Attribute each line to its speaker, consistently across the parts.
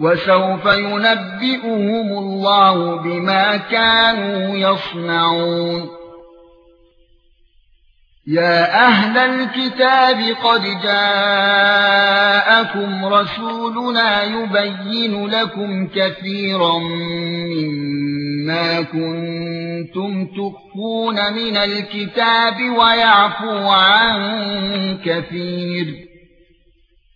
Speaker 1: وسوف ينبئهم الله بما كانوا يصنعون. يا أهل الكتاب قد جاءكم رسولنا يبين لكم كثيرا مما كنتم تخفون من الكتاب ويعفو عن كثير.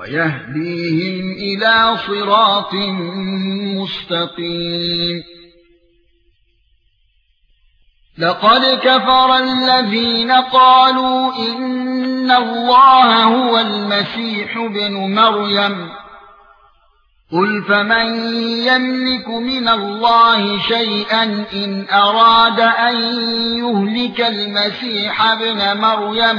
Speaker 1: ويهديهم إلى صراط مستقيم. لقد كفر الذين قالوا إن الله هو المسيح ابن مريم. قل فمن يملك من الله شيئا إن أراد أن يهلك المسيح ابن مريم